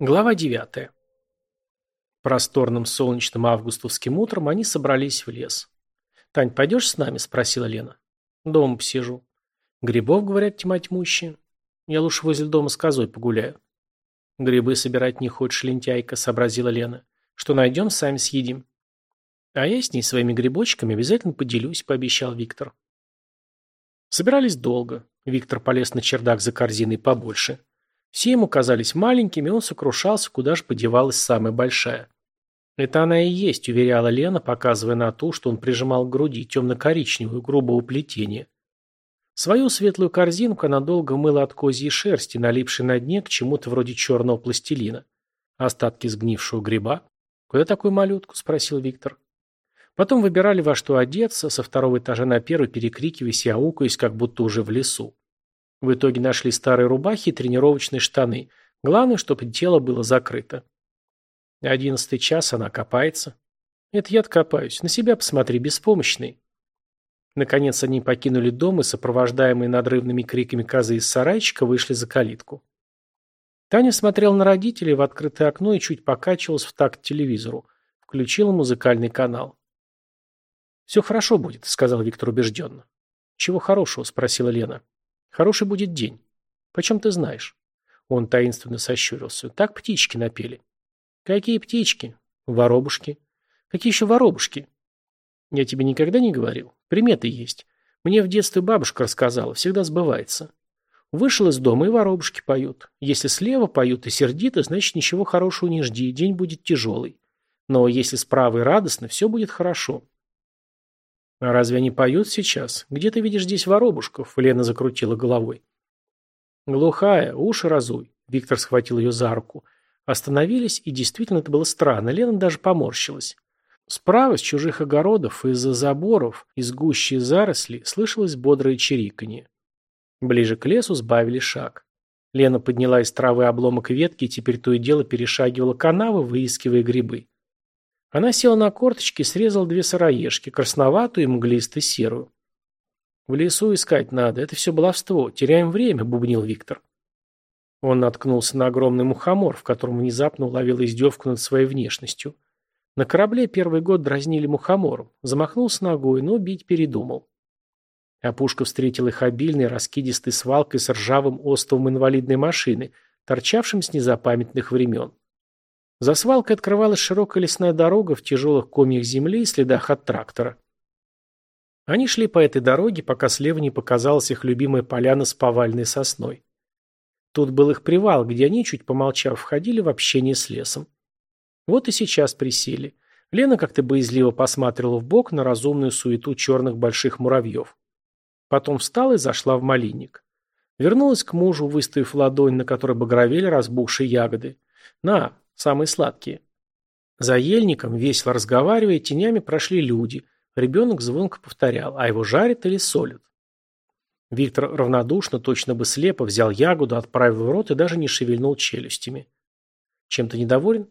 Глава 9. Просторным солнечным августовским утром они собрались в лес. «Тань, пойдешь с нами?» – спросила Лена. Дом посижу». «Грибов, говорят, тьма тьмущая. Я лучше возле дома с козой погуляю». «Грибы собирать не хочешь, лентяйка», – сообразила Лена. «Что найдем, сами съедим». «А я с ней своими грибочками обязательно поделюсь», – пообещал Виктор. Собирались долго. Виктор полез на чердак за корзиной побольше. Все ему казались маленькими, он сокрушался, куда же подевалась самая большая. «Это она и есть», — уверяла Лена, показывая на то, что он прижимал к груди темно-коричневую, грубого плетения. Свою светлую корзинку она долго мыла от козьей шерсти, налипшей на дне к чему-то вроде черного пластилина. Остатки сгнившего гриба. «Куда такую малютку?» — спросил Виктор. Потом выбирали, во что одеться, со второго этажа на первый перекрикиваясь и аукаясь, как будто уже в лесу. В итоге нашли старые рубахи и тренировочные штаны. Главное, чтобы тело было закрыто. Одиннадцатый час она копается. Это я откопаюсь. На себя посмотри, беспомощный. Наконец они покинули дом и, сопровождаемые надрывными криками козы из сарайчика, вышли за калитку. Таня смотрела на родителей в открытое окно и чуть покачивалась в такт телевизору. Включила музыкальный канал. «Все хорошо будет», — сказал Виктор убежденно. «Чего хорошего?» — спросила Лена. Хороший будет день. Почем ты знаешь? Он таинственно сощурился. Так птички напели. Какие птички? Воробушки. Какие еще воробушки? Я тебе никогда не говорил. Приметы есть. Мне в детстве бабушка рассказала. Всегда сбывается. Вышел из дома, и воробушки поют. Если слева поют и сердито, значит, ничего хорошего не жди, день будет тяжелый. Но если справа и радостно, все будет хорошо. «Разве они поют сейчас? Где ты видишь здесь воробушков?» Лена закрутила головой. «Глухая, уши разуй!» Виктор схватил ее за руку. Остановились, и действительно это было странно. Лена даже поморщилась. Справа, с чужих огородов, из-за заборов, из гущей заросли, слышалось бодрое чириканье. Ближе к лесу сбавили шаг. Лена подняла из травы обломок ветки и теперь то и дело перешагивала канавы, выискивая грибы. Она села на корточки и срезала две сыроежки, красноватую и мглисто-серую. «В лесу искать надо, это все баловство, теряем время», — бубнил Виктор. Он наткнулся на огромный мухомор, в котором внезапно уловил издевку над своей внешностью. На корабле первый год дразнили мухомором, замахнулся ногой, но бить передумал. Опушка встретила их обильной раскидистой свалкой с ржавым остовом инвалидной машины, торчавшим с незапамятных времен. За свалкой открывалась широкая лесная дорога в тяжелых комьях земли и следах от трактора. Они шли по этой дороге, пока слева не показалась их любимая поляна с повальной сосной. Тут был их привал, где они, чуть помолчав, входили в общение с лесом. Вот и сейчас присели. Лена как-то боязливо посмотрела в бок на разумную суету черных больших муравьев. Потом встала и зашла в малинник. Вернулась к мужу, выставив ладонь, на которой багровели разбухшие ягоды. «На, самые сладкие. За ельником, весело разговаривая, тенями прошли люди. Ребенок звонко повторял, а его жарят или солят. Виктор равнодушно, точно бы слепо, взял ягоду, отправил в рот и даже не шевельнул челюстями. Чем-то недоволен?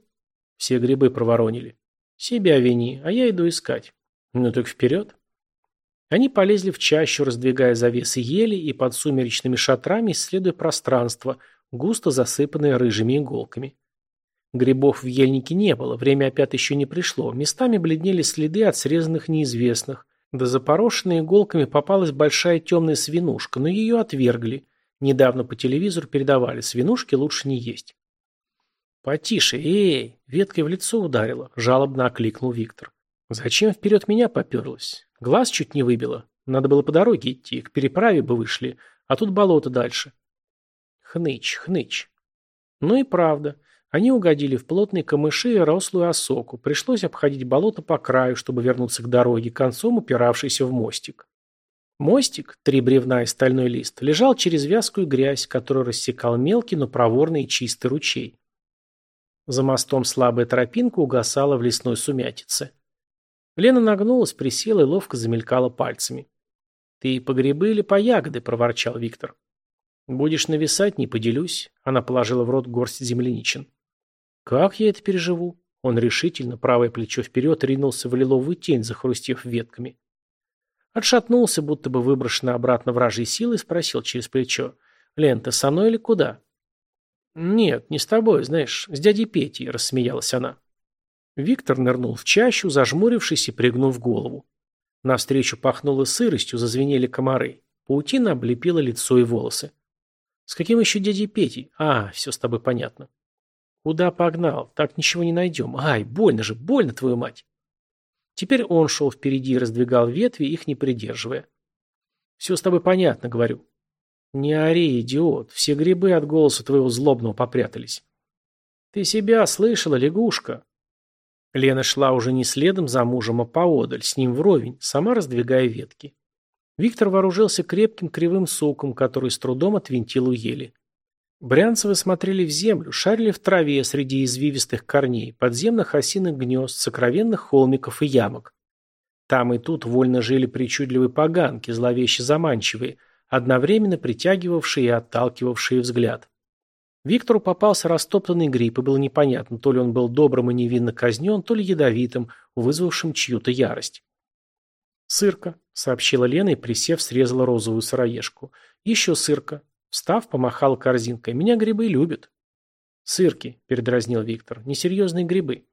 Все грибы проворонили. Себя вини, а я иду искать. Ну так вперед. Они полезли в чащу, раздвигая завесы ели и под сумеречными шатрами исследуя пространство, густо засыпанное рыжими иголками. Грибов в ельнике не было, время опять еще не пришло, местами бледнели следы от срезанных неизвестных, До запорошенная иголками попалась большая темная свинушка, но ее отвергли. Недавно по телевизору передавали, свинушки лучше не есть. «Потише, эй!» – веткой в лицо ударила, жалобно окликнул Виктор. «Зачем вперед меня поперлась? Глаз чуть не выбило. Надо было по дороге идти, к переправе бы вышли, а тут болото дальше». Хныч, хныч. Ну и правда – они угодили в плотные камыши и рослую осоку. Пришлось обходить болото по краю, чтобы вернуться к дороге, концом упиравшейся в мостик. Мостик, три бревна и стальной лист, лежал через вязкую грязь, которую рассекал мелкий, но проворный и чистый ручей. За мостом слабая тропинка угасала в лесной сумятице. Лена нагнулась, присела и ловко замелькала пальцами. «Ты по грибы или по ягоды?» – проворчал Виктор. «Будешь нависать, не поделюсь», – она положила в рот горсть земляничин. Как я это переживу? Он решительно, правое плечо вперед, ринулся в лиловую тень, захрустев ветками. Отшатнулся, будто бы выброшенный обратно вражьей силой, спросил через плечо. «Лен, ты со мной или куда?» «Нет, не с тобой, знаешь, с дядей Петей», — рассмеялась она. Виктор нырнул в чащу, зажмурившись и пригнув голову. Навстречу пахнуло сыростью, зазвенели комары. Паутина облепила лицо и волосы. «С каким еще дядей Петей? А, все с тобой понятно». Куда погнал? Так ничего не найдем. Ай, больно же, больно, твою мать. Теперь он шел впереди и раздвигал ветви, их не придерживая. Все с тобой понятно, говорю. Не ори, идиот. Все грибы от голоса твоего злобного попрятались. Ты себя слышала, лягушка? Лена шла уже не следом за мужем, а поодаль, с ним вровень, сама раздвигая ветки. Виктор вооружился крепким кривым соком, который с трудом отвинтил у ели. Брянцевы смотрели в землю, шарили в траве среди извивистых корней, подземных осиных гнезд, сокровенных холмиков и ямок. Там и тут вольно жили причудливые поганки, зловеще заманчивые, одновременно притягивавшие и отталкивавшие взгляд. Виктору попался растоптанный гриб, и было непонятно, то ли он был добрым и невинно казнен, то ли ядовитым, вызвавшим чью-то ярость. «Сырка», — сообщила Лена и, присев, срезала розовую сыроежку. «Еще сырка», Став помахал корзинкой. «Меня грибы любят». «Сырки», — передразнил Виктор, — «несерьезные грибы».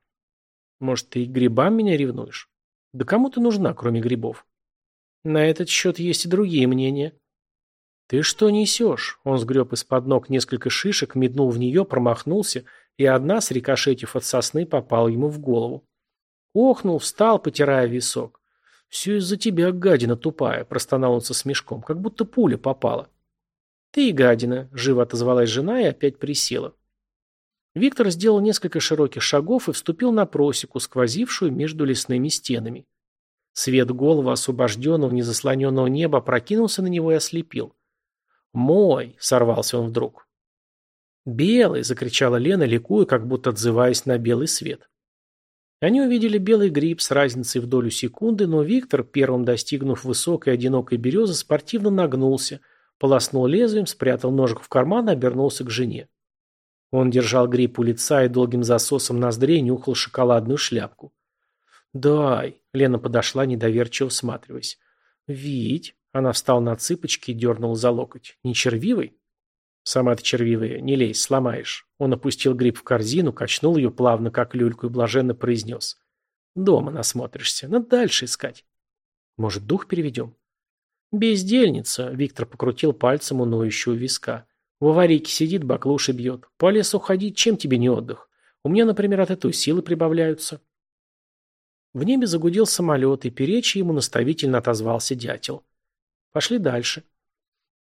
«Может, ты и к грибам меня ревнуешь?» «Да кому ты нужна, кроме грибов?» «На этот счет есть и другие мнения». «Ты что несешь?» Он сгреб из-под ног несколько шишек, меднул в нее, промахнулся, и одна, срикошетив от сосны, попала ему в голову. Охнул, встал, потирая висок. «Все из-за тебя, гадина тупая», — простонал он со смешком, — «как будто пуля попала». «Ты и гадина!» — живо отозвалась жена и опять присела. Виктор сделал несколько широких шагов и вступил на просеку, сквозившую между лесными стенами. Свет голова освобожденного, незаслоненного неба прокинулся на него и ослепил. «Мой!» — сорвался он вдруг. «Белый!» — закричала Лена, ликуя, как будто отзываясь на белый свет. Они увидели белый гриб с разницей в долю секунды, но Виктор, первым достигнув высокой одинокой березы, спортивно нагнулся полоснул лезвием, спрятал ножик в карман и обернулся к жене. Он держал грипп у лица и долгим засосом ноздрей нюхал шоколадную шляпку. «Дай!» — Лена подошла, недоверчиво всматриваясь. «Вить!» — она встала на цыпочки и дернула за локоть. «Не червивый?» «Сама ты червивая, не лезь, сломаешь». Он опустил гриб в корзину, качнул ее плавно, как люльку, и блаженно произнес. «Дома насмотришься, надо дальше искать». «Может, дух переведем?» «Бездельница!» — Виктор покрутил пальцем у ноющего виска. «В аварийке сидит, баклуши бьет. По лесу ходить, чем тебе не отдых? У меня, например, от этой силы прибавляются». В небе загудел самолет, и перечи ему наставительно отозвался дятел. «Пошли дальше».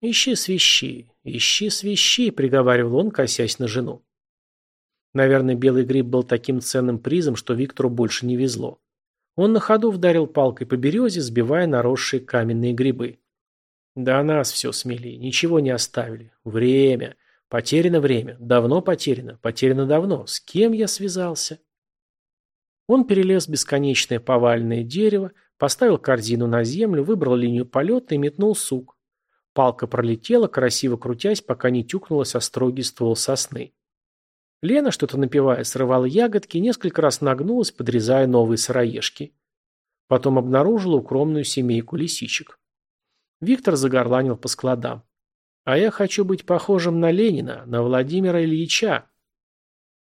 «Ищи свищи, ищи свищи», — приговаривал он, косясь на жену. Наверное, белый гриб был таким ценным призом, что Виктору больше не везло. Он на ходу вдарил палкой по березе, сбивая наросшие каменные грибы. Да нас все смели, ничего не оставили. Время. Потеряно время. Давно потеряно. Потеряно давно. С кем я связался? Он перелез бесконечное повальное дерево, поставил корзину на землю, выбрал линию полета и метнул сук. Палка пролетела, красиво крутясь, пока не тюкнулась о строгий ствол сосны. Лена, что-то напевая, срывала ягодки и несколько раз нагнулась, подрезая новые сыроежки. Потом обнаружила укромную семейку лисичек. Виктор загорланил по складам. «А я хочу быть похожим на Ленина, на Владимира Ильича».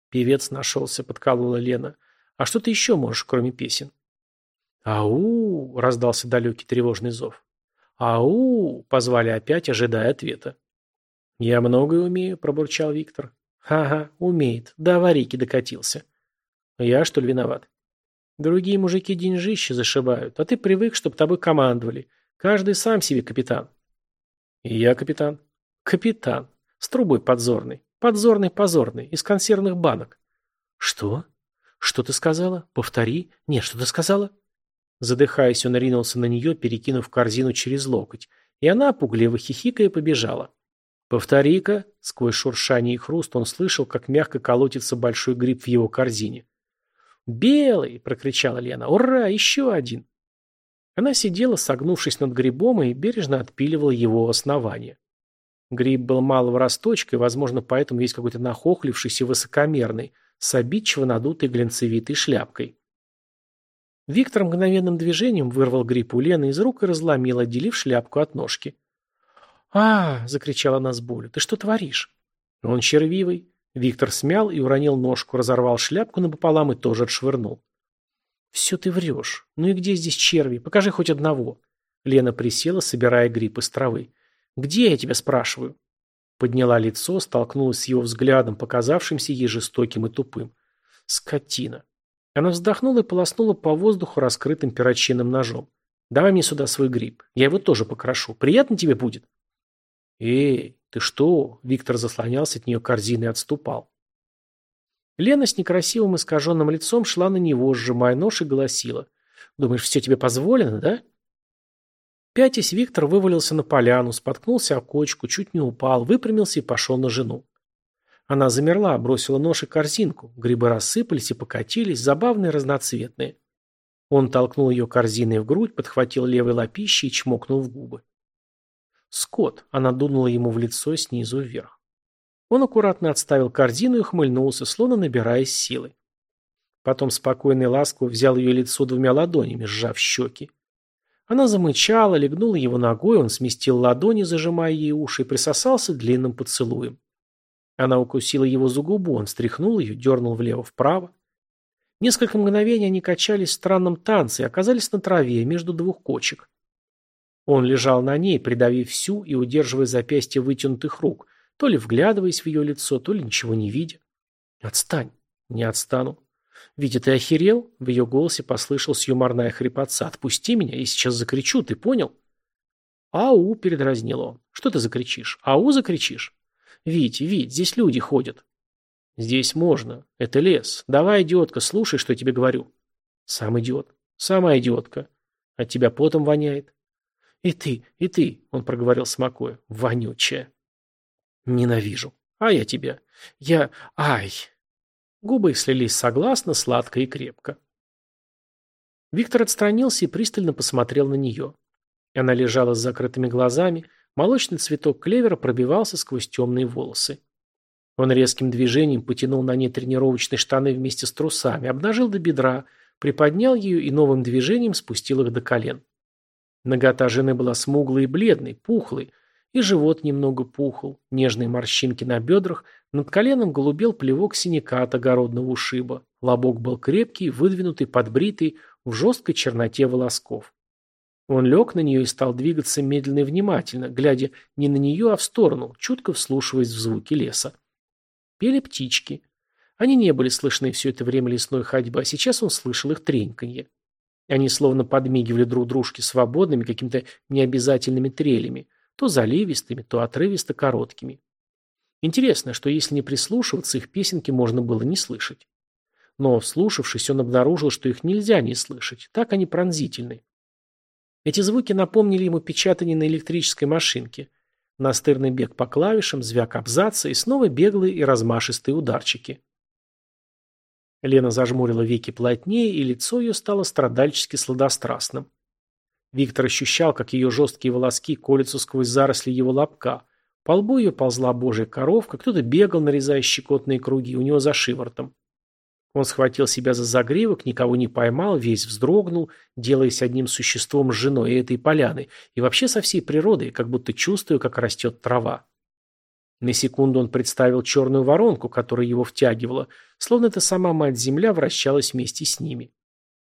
Певец нашелся, подколола Лена. «А что ты еще можешь, кроме песен?» «Ау!» – раздался далекий тревожный зов. «Ау!» – позвали опять, ожидая ответа. «Я многое умею», – пробурчал Виктор. Ха-ха, умеет. да аварийки докатился. Я, что ли, виноват? Другие мужики деньжище зашибают, а ты привык, чтобы тобой командовали. Каждый сам себе капитан. И я капитан. Капитан. С трубой подзорный. Подзорный позорный. Из консервных банок. Что? Что ты сказала? Повтори. Нет, что ты сказала? Задыхаясь, он ринулся на нее, перекинув корзину через локоть, и она, пугливо хихикая, побежала. Повтори-ка!» Сквозь шуршание и хруст он слышал, как мягко колотится большой гриб в его корзине. «Белый!» — прокричала Лена. «Ура! Еще один!» Она сидела, согнувшись над грибом, и бережно отпиливала его основание. Гриб был малого росточка, и, возможно, поэтому весь какой-то нахохлившийся высокомерный, с обидчиво надутой глинцевитой шляпкой. Виктор мгновенным движением вырвал гриб у Лены из рук и разломил, отделив шляпку от ножки а закричала она с болью. «Ты что творишь?» «Он червивый». Виктор смял и уронил ножку, разорвал шляпку напополам и тоже отшвырнул. «Все ты врешь. Ну и где здесь черви? Покажи хоть одного». Лена присела, собирая гриб из травы. «Где я тебя спрашиваю?» Подняла лицо, столкнулась с его взглядом, показавшимся ей жестоким и тупым. «Скотина!» Она вздохнула и полоснула по воздуху раскрытым перочинным ножом. «Давай мне сюда свой гриб. Я его тоже покрошу. Приятно тебе будет?» Эй, ты что? Виктор заслонялся от нее корзины и отступал. Лена с некрасивым искаженным лицом шла на него, сжимая нож и голосила. «Думаешь, все тебе позволено, да?» Пятясь, Виктор вывалился на поляну, споткнулся о кочку, чуть не упал, выпрямился и пошел на жену. Она замерла, бросила нож и корзинку. Грибы рассыпались и покатились, забавные разноцветные. Он толкнул ее корзиной в грудь, подхватил левой лапищей и чмокнул в губы. Скот, Она дунула ему в лицо снизу вверх. Он аккуратно отставил корзину и хмыльнулся, словно набираясь силы. Потом спокойно и ласково взял ее лицо двумя ладонями, сжав щеки. Она замычала, легнула его ногой, он сместил ладони, зажимая ей уши, и присосался длинным поцелуем. Она укусила его за губу, он стряхнул ее, дернул влево-вправо. Несколько мгновений они качались в странном танце и оказались на траве между двух кочек. Он лежал на ней, придавив всю и удерживая запястье вытянутых рук, то ли вглядываясь в ее лицо, то ли ничего не видя. «Отстань!» «Не отстану!» «Витя, ты охерел?» В ее голосе послышалась юморная хрипотца. «Отпусти меня, я сейчас закричу, ты понял?» «Ау!» — передразнил он. «Что ты закричишь? Ау закричишь?» «Вить, Вить, здесь люди ходят». «Здесь можно. Это лес. Давай, идиотка, слушай, что я тебе говорю». «Сам идиот. Сама идиотка. От тебя потом воняет. И ты, и ты, он проговорил смакуя, вонючая. Ненавижу. А я тебя. Я... Ай. Губы слились согласно, сладко и крепко. Виктор отстранился и пристально посмотрел на нее. Она лежала с закрытыми глазами, молочный цветок клевера пробивался сквозь темные волосы. Он резким движением потянул на ней тренировочные штаны вместе с трусами, обнажил до бедра, приподнял ее и новым движением спустил их до колен. Нагота жены была смуглой и бледной, пухлой, и живот немного пухл, нежные морщинки на бедрах, над коленом голубел плевок синяка от огородного ушиба, лобок был крепкий, выдвинутый, подбритый, в жесткой черноте волосков. Он лег на нее и стал двигаться медленно и внимательно, глядя не на нее, а в сторону, чутко вслушиваясь в звуки леса. Пели птички. Они не были слышны все это время лесной ходьбы, а сейчас он слышал их треньканье и они словно подмигивали друг дружке свободными, какими-то необязательными трелями, то заливистыми, то отрывисто короткими. Интересно, что если не прислушиваться, их песенки можно было не слышать. Но, слушавшись, он обнаружил, что их нельзя не слышать, так они пронзительны. Эти звуки напомнили ему печатание на электрической машинке, настырный бег по клавишам, звяк абзаца и снова беглые и размашистые ударчики. Лена зажмурила веки плотнее, и лицо ее стало страдальчески сладострастным. Виктор ощущал, как ее жесткие волоски колются сквозь заросли его лобка. По лбу ее ползла божья коровка, кто-то бегал, нарезая щекотные круги у него за шиворотом. Он схватил себя за загривок, никого не поймал, весь вздрогнул, делаясь одним существом с женой этой поляны, и вообще со всей природой, как будто чувствуя, как растет трава. На секунду он представил черную воронку, которая его втягивала, словно эта сама мать-земля вращалась вместе с ними.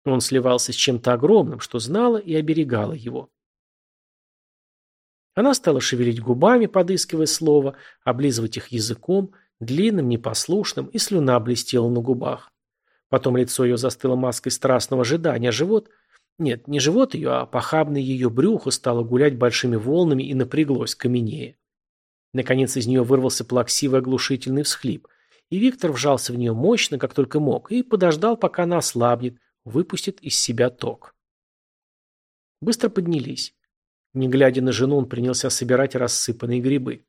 Он сливался с чем-то огромным, что знала и оберегала его. Она стала шевелить губами, подыскивая слово, облизывать их языком, длинным, непослушным, и слюна блестела на губах. Потом лицо ее застыло маской страстного ожидания, а живот... Нет, не живот ее, а похабное ее брюхо стало гулять большими волнами и напряглось каменее. Наконец из нее вырвался плаксивый оглушительный всхлип, и Виктор вжался в нее мощно, как только мог, и подождал, пока она ослабнет, выпустит из себя ток. Быстро поднялись. Не глядя на жену, он принялся собирать рассыпанные грибы.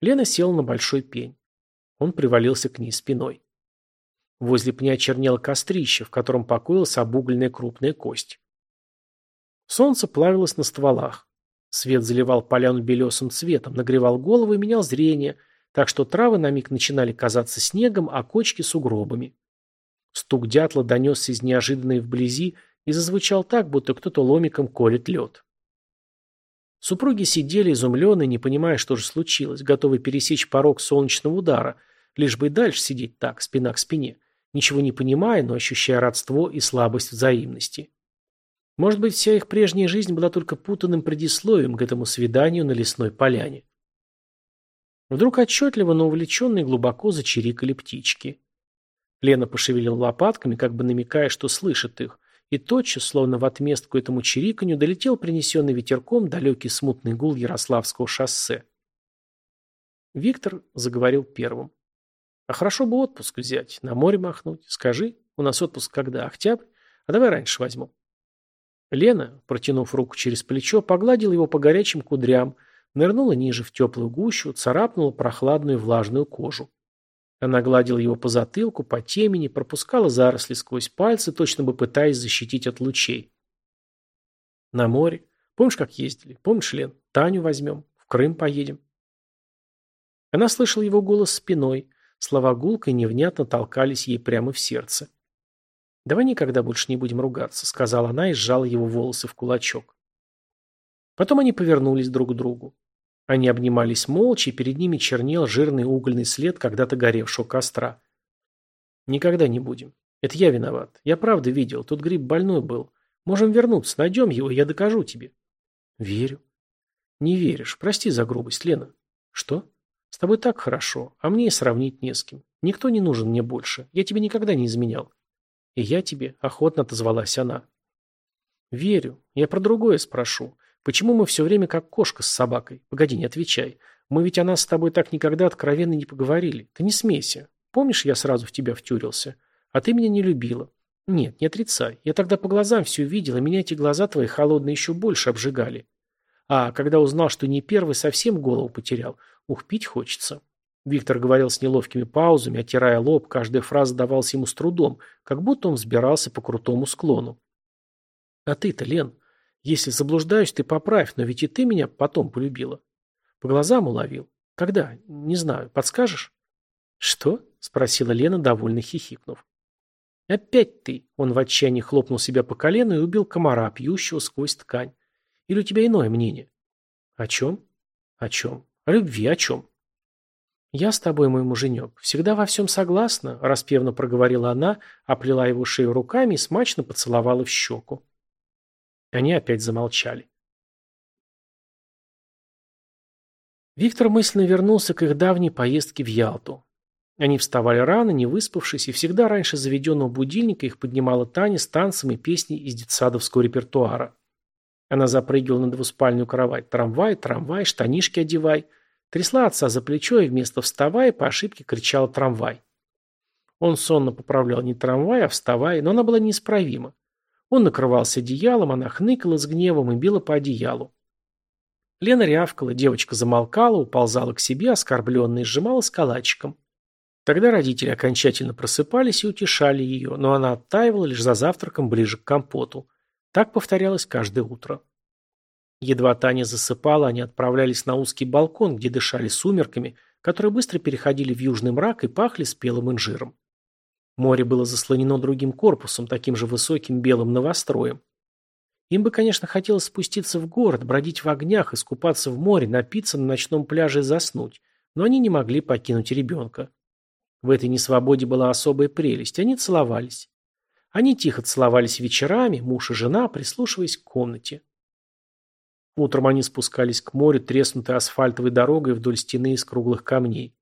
Лена села на большой пень. Он привалился к ней спиной. Возле пня чернело кострище, в котором покоилась обугленная крупная кость. Солнце плавилось на стволах. Свет заливал поляну белесым цветом, нагревал голову и менял зрение, так что травы на миг начинали казаться снегом, а кочки – сугробами. Стук дятла донесся из неожиданной вблизи и зазвучал так, будто кто-то ломиком колет лед. Супруги сидели изумленные, не понимая, что же случилось, готовы пересечь порог солнечного удара, лишь бы и дальше сидеть так, спина к спине, ничего не понимая, но ощущая родство и слабость взаимности. Может быть, вся их прежняя жизнь была только путанным предисловием к этому свиданию на лесной поляне. Вдруг отчетливо, но увлеченно и глубоко зачирикали птички. Лена пошевелила лопатками, как бы намекая, что слышит их, и тотчас, словно в отместку этому чириканью, долетел принесенный ветерком далекий смутный гул Ярославского шоссе. Виктор заговорил первым. «А хорошо бы отпуск взять, на море махнуть. Скажи, у нас отпуск когда? Октябрь? А давай раньше возьмем?» Лена, протянув руку через плечо, погладила его по горячим кудрям, нырнула ниже в теплую гущу, царапнула прохладную влажную кожу. Она гладила его по затылку, по темени, пропускала заросли сквозь пальцы, точно бы пытаясь защитить от лучей. На море. Помнишь, как ездили? Помнишь, Лен? Таню возьмем. В Крым поедем. Она слышала его голос спиной. Слова гулкой невнятно толкались ей прямо в сердце. Давай никогда больше не будем ругаться, сказала она и сжала его волосы в кулачок. Потом они повернулись друг к другу. Они обнимались молча, и перед ними чернел жирный угольный след когда-то горевшего костра. Никогда не будем. Это я виноват. Я правда видел, тут гриб больной был. Можем вернуться, найдем его, я докажу тебе. Верю. Не веришь. Прости за грубость, Лена. Что? С тобой так хорошо, а мне и сравнить не с кем. Никто не нужен мне больше. Я тебе никогда не изменял. И я тебе охотно отозвалась она. Верю. Я про другое спрошу. Почему мы все время как кошка с собакой? Погоди, не отвечай. Мы ведь о нас с тобой так никогда откровенно не поговорили. Ты не смейся. Помнишь, я сразу в тебя втюрился? А ты меня не любила. Нет, не отрицай. Я тогда по глазам все видела, и меня эти глаза твои холодные еще больше обжигали. А когда узнал, что не первый, совсем голову потерял. Ух, пить хочется. Виктор говорил с неловкими паузами, отирая лоб, каждая фраза давалась ему с трудом, как будто он взбирался по крутому склону. «А ты-то, Лен, если заблуждаюсь, ты поправь, но ведь и ты меня потом полюбила. По глазам уловил. Когда? Не знаю. Подскажешь?» «Что?» — спросила Лена, довольно хихикнув. «Опять ты!» — он в отчаянии хлопнул себя по колену и убил комара, пьющего сквозь ткань. «Или у тебя иное мнение?» «О чем?» «О чем? О любви о чем?» «Я с тобой, мой муженек, всегда во всем согласна», – распевно проговорила она, оплела его шею руками и смачно поцеловала в щеку. Они опять замолчали. Виктор мысленно вернулся к их давней поездке в Ялту. Они вставали рано, не выспавшись, и всегда раньше заведенного будильника их поднимала Таня с танцами и песни из детсадовского репертуара. Она запрыгивала на двуспальную кровать «Трамвай, трамвай, штанишки одевай», Трясла отца за плечо и вместо «вставай» по ошибке кричала «трамвай». Он сонно поправлял не трамвай, а «вставай», но она была неисправима. Он накрывался одеялом, она хныкала с гневом и била по одеялу. Лена рявкала, девочка замолкала, уползала к себе, оскорбленная, сжимала с калачиком. Тогда родители окончательно просыпались и утешали ее, но она оттаивала лишь за завтраком ближе к компоту. Так повторялось каждое утро. Едва Таня засыпала, они отправлялись на узкий балкон, где дышали сумерками, которые быстро переходили в южный мрак и пахли спелым инжиром. Море было заслонено другим корпусом, таким же высоким белым новостроем. Им бы, конечно, хотелось спуститься в город, бродить в огнях, искупаться в море, напиться на ночном пляже и заснуть, но они не могли покинуть ребенка. В этой несвободе была особая прелесть, они целовались. Они тихо целовались вечерами, муж и жена, прислушиваясь к комнате. Утром они спускались к морю, треснутой асфальтовой дорогой вдоль стены из круглых камней.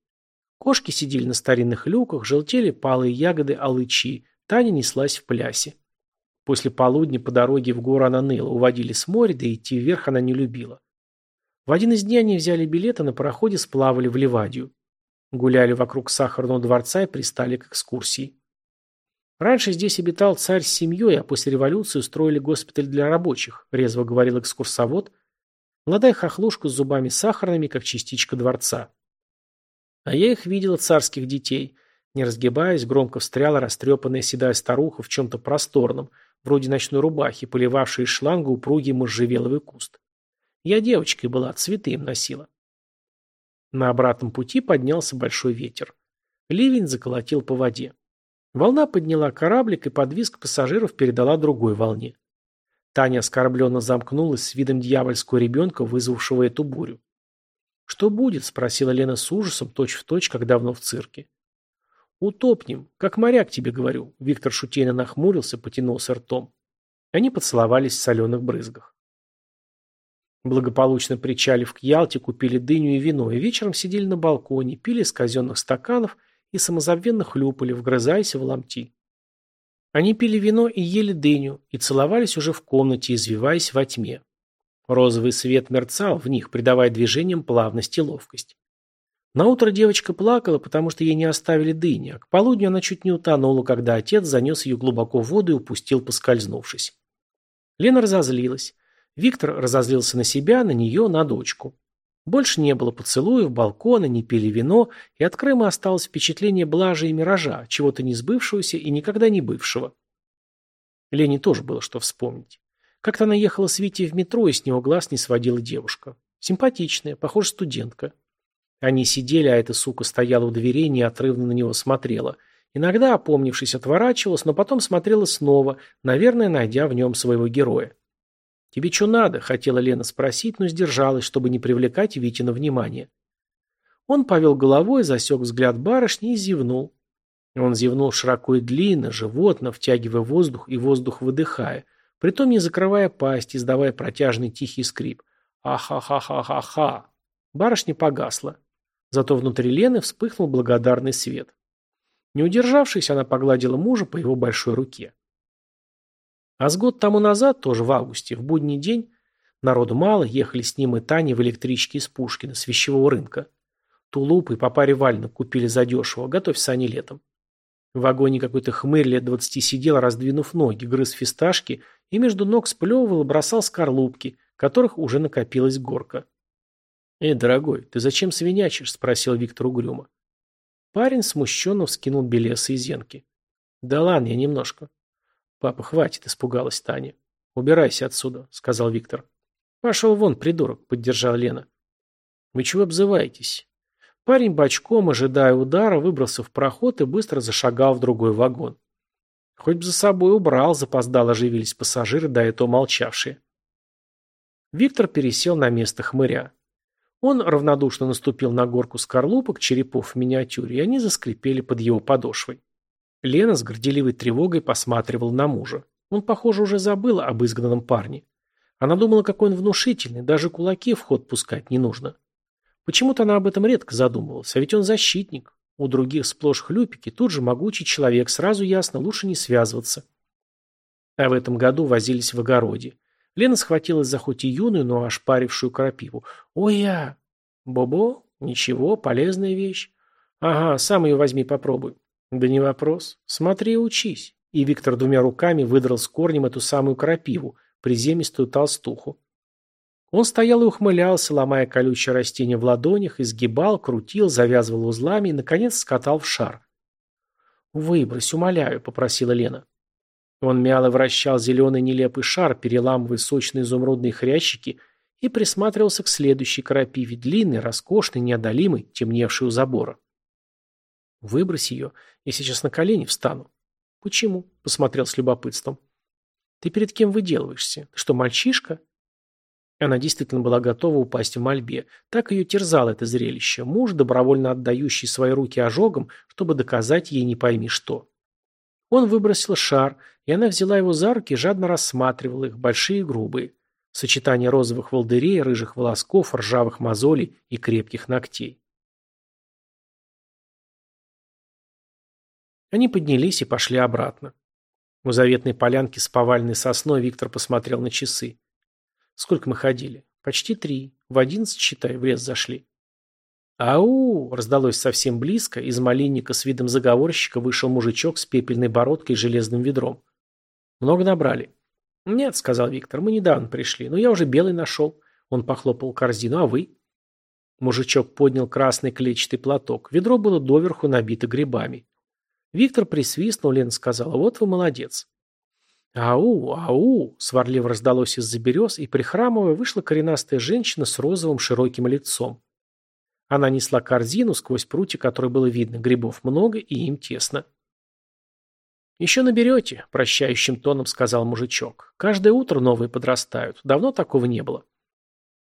Кошки сидели на старинных люках, желтели палые ягоды, алычи. Таня неслась в плясе. После полудня по дороге в гору она ныла, уводили с моря, да идти вверх она не любила. В один из дней они взяли билеты на пароходе сплавали в Ливадию. Гуляли вокруг Сахарного дворца и пристали к экскурсии. Раньше здесь обитал царь с семьей, а после революции устроили госпиталь для рабочих, резво говорил экскурсовод, Молодая хохлушка с зубами сахарными, как частичка дворца. А я их видела царских детей. Не разгибаясь, громко встряла растрепанная седая старуха в чем-то просторном, вроде ночной рубахи, поливавшей из шланга упругий можжевеловый куст. Я девочкой была, цветы им носила. На обратном пути поднялся большой ветер. Ливень заколотил по воде. Волна подняла кораблик и подвиск пассажиров передала другой волне восстание оскорбленно замкнулась, с видом дьявольского ребенка, вызвавшего эту бурю. «Что будет?» – спросила Лена с ужасом, точь-в-точь, точь, как давно в цирке. «Утопнем, как моряк тебе говорю», – Виктор шутейно нахмурился, потянулся ртом. Они поцеловались в соленых брызгах. Благополучно причалив к Ялте, купили дыню и вино, и вечером сидели на балконе, пили из казенных стаканов и самозабвенно хлюпали, вгрызаясь в ломти. Они пили вино и ели дыню, и целовались уже в комнате, извиваясь во тьме. Розовый свет мерцал в них, придавая движениям плавность и ловкость. Наутро девочка плакала, потому что ей не оставили дыни, а к полудню она чуть не утонула, когда отец занес ее глубоко в воду и упустил, поскользнувшись. Лена разозлилась. Виктор разозлился на себя, на нее, на дочку. Больше не было поцелуев, балкона, не пили вино, и от Крыма осталось впечатление блажи и миража, чего-то не сбывшегося и никогда не бывшего. Лене тоже было что вспомнить. Как-то она ехала с Витей в метро, и с него глаз не сводила девушка. Симпатичная, похоже, студентка. Они сидели, а эта сука стояла у двери и неотрывно на него смотрела. Иногда, опомнившись, отворачивалась, но потом смотрела снова, наверное, найдя в нем своего героя. «Тебе что надо?» – хотела Лена спросить, но сдержалась, чтобы не привлекать Витина внимания. Он повел головой, засек взгляд барышни и зевнул. Он зевнул широко и длинно, животно, втягивая воздух и воздух выдыхая, притом не закрывая пасть, издавая протяжный тихий скрип. Аха-ха-ха-ха-ха! Барышня погасла. Зато внутри Лены вспыхнул благодарный свет. Не удержавшись, она погладила мужа по его большой руке. А с год тому назад, тоже в августе, в будний день, народу мало, ехали с ним и Таня в электричке из Пушкина, с вещевого рынка. Тулупы по паре вальнок купили задешево, готовься они летом. В вагоне какой-то хмырь лет двадцати сидел, раздвинув ноги, грыз фисташки и между ног сплевывал и бросал скорлупки, которых уже накопилась горка. «Эй, дорогой, ты зачем свинячишь?» – спросил Виктор угрюмо. Парень смущенно вскинул белесы из зенки. «Да ладно, я немножко. «Папа, хватит!» – испугалась Таня. «Убирайся отсюда», – сказал Виктор. «Пошел вон, придурок», – поддержал Лена. «Вы чего обзываетесь?» Парень бочком, ожидая удара, выбрался в проход и быстро зашагал в другой вагон. Хоть бы за собой убрал, запоздало оживились пассажиры, до этого молчавшие. Виктор пересел на место хмыря. Он равнодушно наступил на горку скорлупок, черепов в миниатюре, и они заскрипели под его подошвой. Лена с горделивой тревогой посматривала на мужа. Он, похоже, уже забыл об изгнанном парне. Она думала, какой он внушительный, даже кулаки в ход пускать не нужно. Почему-то она об этом редко задумывалась, а ведь он защитник. У других сплошь хлюпики, тут же могучий человек, сразу ясно, лучше не связываться. А в этом году возились в огороде. Лена схватилась за хоть и юную, но ошпарившую крапиву. «Ой-я! А! Бобо? Ничего, полезная вещь. Ага, сам ее возьми, попробуй». Да не вопрос. Смотри и учись. И Виктор двумя руками выдрал с корнем эту самую крапиву, приземистую толстуху. Он стоял и ухмылялся, ломая колючее растение в ладонях, изгибал, крутил, завязывал узлами и, наконец, скатал в шар. «Выбрось, умоляю», — попросила Лена. Он мяло вращал зеленый нелепый шар, переламывая сочные изумрудные хрящики, и присматривался к следующей крапиве, длинной, роскошной, неодолимой, темневшей у забора. Выбрось ее. Я сейчас на колени встану. Почему? Посмотрел с любопытством. Ты перед кем выделываешься? Ты что, мальчишка? Она действительно была готова упасть в мольбе. Так ее терзало это зрелище. Муж, добровольно отдающий свои руки ожогам, чтобы доказать ей не пойми что. Он выбросил шар, и она взяла его за руки и жадно рассматривала их, большие и грубые. Сочетание розовых волдырей, рыжих волосков, ржавых мозолей и крепких ногтей. Они поднялись и пошли обратно. У заветной полянки с поваленной сосной Виктор посмотрел на часы. Сколько мы ходили? Почти три. В одиннадцать, считай, в лес зашли. «Ау!» – раздалось совсем близко, из малинника с видом заговорщика вышел мужичок с пепельной бородкой и железным ведром. «Много набрали?» «Нет», – сказал Виктор, – «мы недавно пришли, но я уже белый нашел». Он похлопал корзину, «а вы?» Мужичок поднял красный клетчатый платок, ведро было доверху набито грибами. Виктор присвистнул, Лена сказала, вот вы молодец. «Ау, ау!» – сварливо раздалось из-за берез, и, прихрамывая, вышла коренастая женщина с розовым широким лицом. Она несла корзину, сквозь прутья которой было видно, грибов много и им тесно. «Еще наберете», – прощающим тоном сказал мужичок. «Каждое утро новые подрастают. Давно такого не было».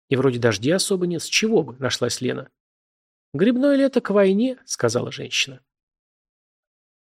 «И вроде дожди особо нет. С чего бы?» – нашлась Лена. «Грибное лето к войне», – сказала женщина.